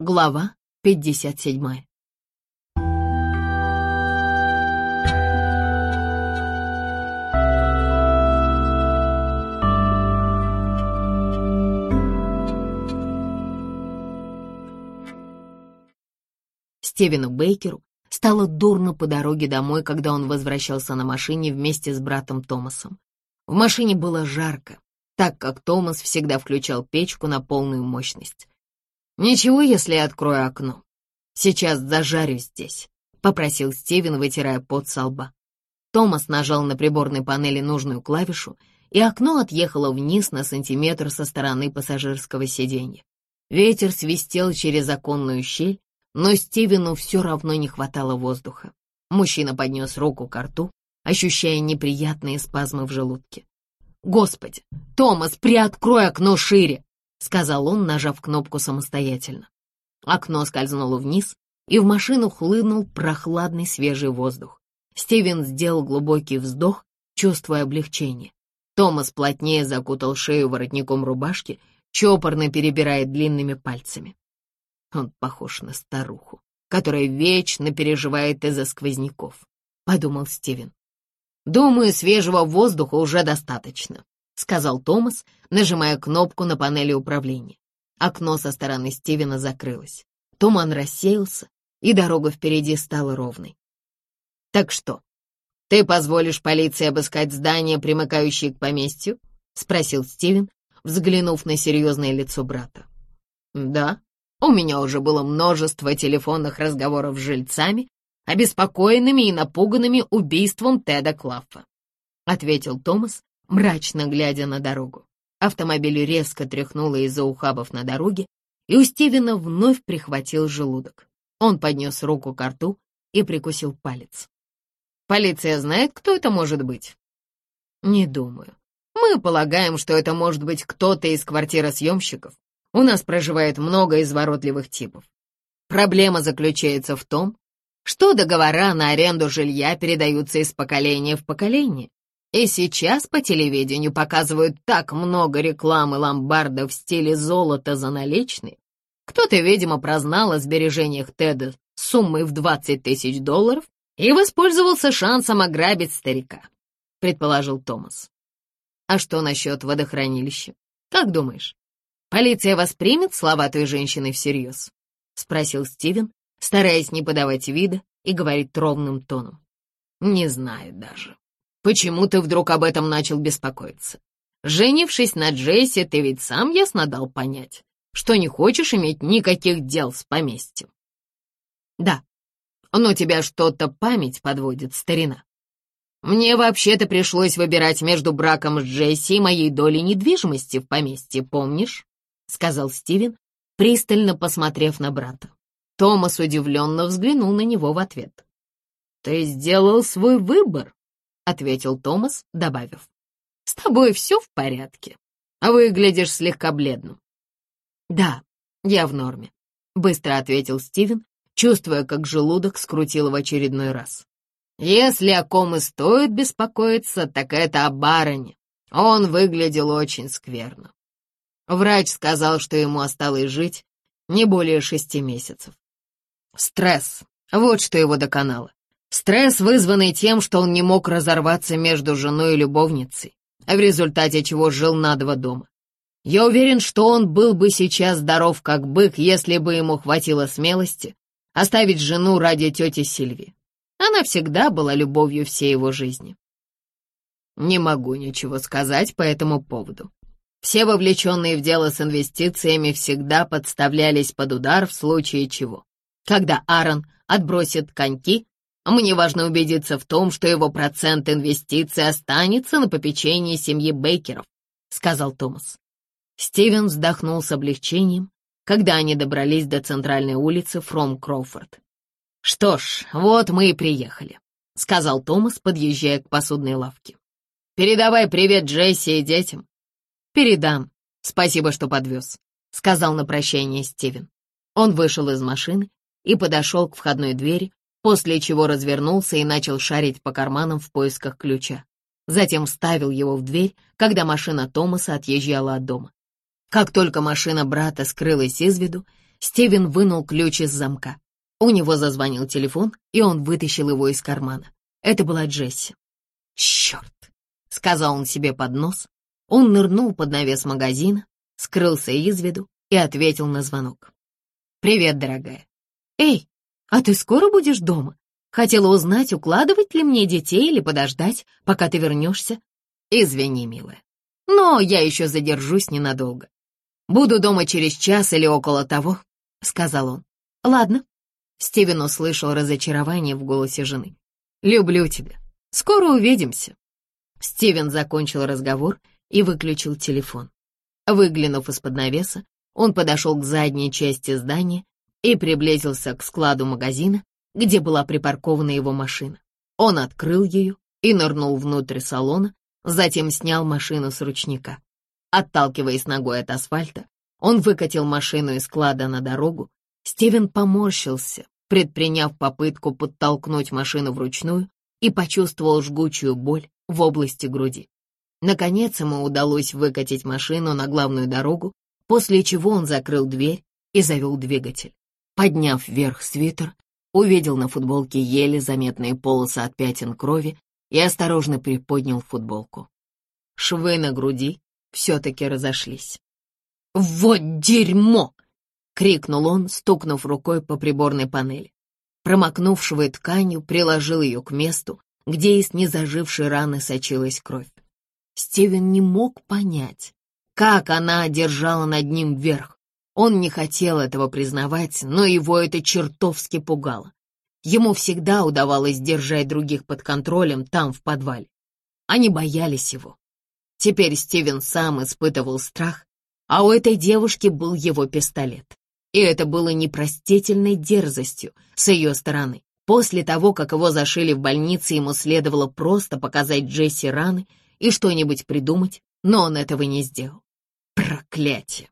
Глава 57 Стивену Бейкеру стало дурно по дороге домой, когда он возвращался на машине вместе с братом Томасом. В машине было жарко, так как Томас всегда включал печку на полную мощность. «Ничего, если я открою окно. Сейчас зажарюсь здесь», — попросил Стивен, вытирая пот со лба. Томас нажал на приборной панели нужную клавишу, и окно отъехало вниз на сантиметр со стороны пассажирского сиденья. Ветер свистел через оконную щель, но Стивену все равно не хватало воздуха. Мужчина поднес руку к рту, ощущая неприятные спазмы в желудке. «Господи, Томас, приоткрой окно шире!» — сказал он, нажав кнопку самостоятельно. Окно скользнуло вниз, и в машину хлынул прохладный свежий воздух. Стивен сделал глубокий вздох, чувствуя облегчение. Томас плотнее закутал шею воротником рубашки, чопорно перебирая длинными пальцами. Он похож на старуху, которая вечно переживает из-за сквозняков, — подумал Стивен. «Думаю, свежего воздуха уже достаточно», — сказал Томас, нажимая кнопку на панели управления. Окно со стороны Стивена закрылось. Туман рассеялся, и дорога впереди стала ровной. «Так что, ты позволишь полиции обыскать здание, примыкающее к поместью?» — спросил Стивен, взглянув на серьезное лицо брата. «Да, у меня уже было множество телефонных разговоров с жильцами, обеспокоенными и напуганными убийством Теда Клаффа», — ответил Томас, мрачно глядя на дорогу. Автомобиль резко тряхнуло из-за ухабов на дороге, и у Стивена вновь прихватил желудок. Он поднес руку к рту и прикусил палец. «Полиция знает, кто это может быть?» «Не думаю. Мы полагаем, что это может быть кто-то из квартиросъемщиков. У нас проживает много изворотливых типов. Проблема заключается в том, что договора на аренду жилья передаются из поколения в поколение. И сейчас по телевидению показывают так много рекламы ломбардов в стиле золота за наличные. Кто-то, видимо, прознал о сбережениях Теда суммой в 20 тысяч долларов и воспользовался шансом ограбить старика, предположил Томас. А что насчет водохранилища? Как думаешь, полиция воспримет слова той женщины всерьез? Спросил Стивен, стараясь не подавать вида и говорить ровным тоном. Не знаю даже. Почему ты вдруг об этом начал беспокоиться? Женившись на Джесси, ты ведь сам ясно дал понять, что не хочешь иметь никаких дел с поместьем. Да, но тебя что-то память подводит, старина. Мне вообще-то пришлось выбирать между браком с Джесси и моей долей недвижимости в поместье, помнишь? Сказал Стивен, пристально посмотрев на брата. Томас удивленно взглянул на него в ответ. «Ты сделал свой выбор», — ответил Томас, добавив. «С тобой все в порядке, а выглядишь слегка бледным». «Да, я в норме», — быстро ответил Стивен, чувствуя, как желудок скрутил в очередной раз. «Если о ком и стоит беспокоиться, так это о бароне. Он выглядел очень скверно. Врач сказал, что ему осталось жить не более шести месяцев. Стресс. Вот что его доконало. Стресс, вызванный тем, что он не мог разорваться между женой и любовницей, а в результате чего жил на два дома. Я уверен, что он был бы сейчас здоров как бык, если бы ему хватило смелости оставить жену ради тети Сильви. Она всегда была любовью всей его жизни. Не могу ничего сказать по этому поводу. Все вовлеченные в дело с инвестициями всегда подставлялись под удар в случае чего. Когда Аарон отбросит коньки, мне важно убедиться в том, что его процент инвестиций останется на попечении семьи Бейкеров», — сказал Томас. Стивен вздохнул с облегчением, когда они добрались до центральной улицы Фром Кроуфорд. «Что ж, вот мы и приехали», — сказал Томас, подъезжая к посудной лавке. «Передавай привет Джесси и детям». «Передам. Спасибо, что подвез», — сказал на прощание Стивен. Он вышел из машины и подошел к входной двери, после чего развернулся и начал шарить по карманам в поисках ключа. Затем вставил его в дверь, когда машина Томаса отъезжала от дома. Как только машина брата скрылась из виду, Стивен вынул ключ из замка. У него зазвонил телефон, и он вытащил его из кармана. Это была Джесси. «Черт!» — сказал он себе под нос. Он нырнул под навес магазина, скрылся из виду и ответил на звонок. «Привет, дорогая». «Эй, а ты скоро будешь дома? Хотела узнать, укладывать ли мне детей или подождать, пока ты вернешься?» «Извини, милая, но я еще задержусь ненадолго. Буду дома через час или около того», — сказал он. «Ладно». Стивен услышал разочарование в голосе жены. «Люблю тебя. Скоро увидимся». Стивен закончил разговор и выключил телефон. Выглянув из-под навеса, он подошел к задней части здания и приблизился к складу магазина, где была припаркована его машина. Он открыл ее и нырнул внутрь салона, затем снял машину с ручника. Отталкиваясь ногой от асфальта, он выкатил машину из склада на дорогу. Стивен поморщился, предприняв попытку подтолкнуть машину вручную и почувствовал жгучую боль в области груди. Наконец ему удалось выкатить машину на главную дорогу, после чего он закрыл дверь и завел двигатель. Подняв вверх свитер, увидел на футболке еле заметные полосы от пятен крови и осторожно приподнял футболку. Швы на груди все-таки разошлись. «Вот дерьмо!» — крикнул он, стукнув рукой по приборной панели. Промокнув швы тканью, приложил ее к месту, где из незажившей раны сочилась кровь. Стивен не мог понять, как она одержала над ним верх. Он не хотел этого признавать, но его это чертовски пугало. Ему всегда удавалось держать других под контролем там, в подвале. Они боялись его. Теперь Стивен сам испытывал страх, а у этой девушки был его пистолет. И это было непростительной дерзостью с ее стороны. После того, как его зашили в больнице, ему следовало просто показать Джесси раны и что-нибудь придумать, но он этого не сделал. Проклятие!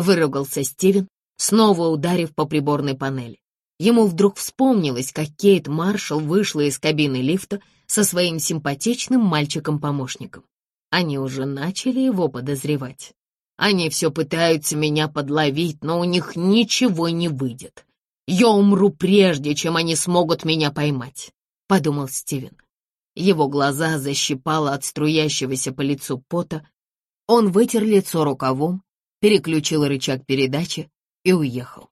Выругался Стивен, снова ударив по приборной панели. Ему вдруг вспомнилось, как Кейт Маршалл вышла из кабины лифта со своим симпатичным мальчиком-помощником. Они уже начали его подозревать. Они все пытаются меня подловить, но у них ничего не выйдет. Я умру прежде, чем они смогут меня поймать, — подумал Стивен. Его глаза защипало от струящегося по лицу пота. Он вытер лицо рукавом, переключил рычаг передачи и уехал.